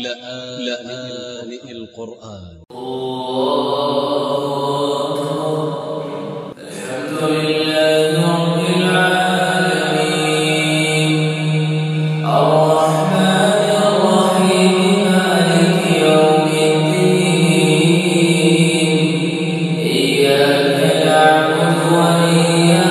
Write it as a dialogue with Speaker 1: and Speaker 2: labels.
Speaker 1: لآن القرآن.
Speaker 2: الحمد لله رب العالمين الرحمن الرحيم مالك يوم الدين إياك نعبد وإياك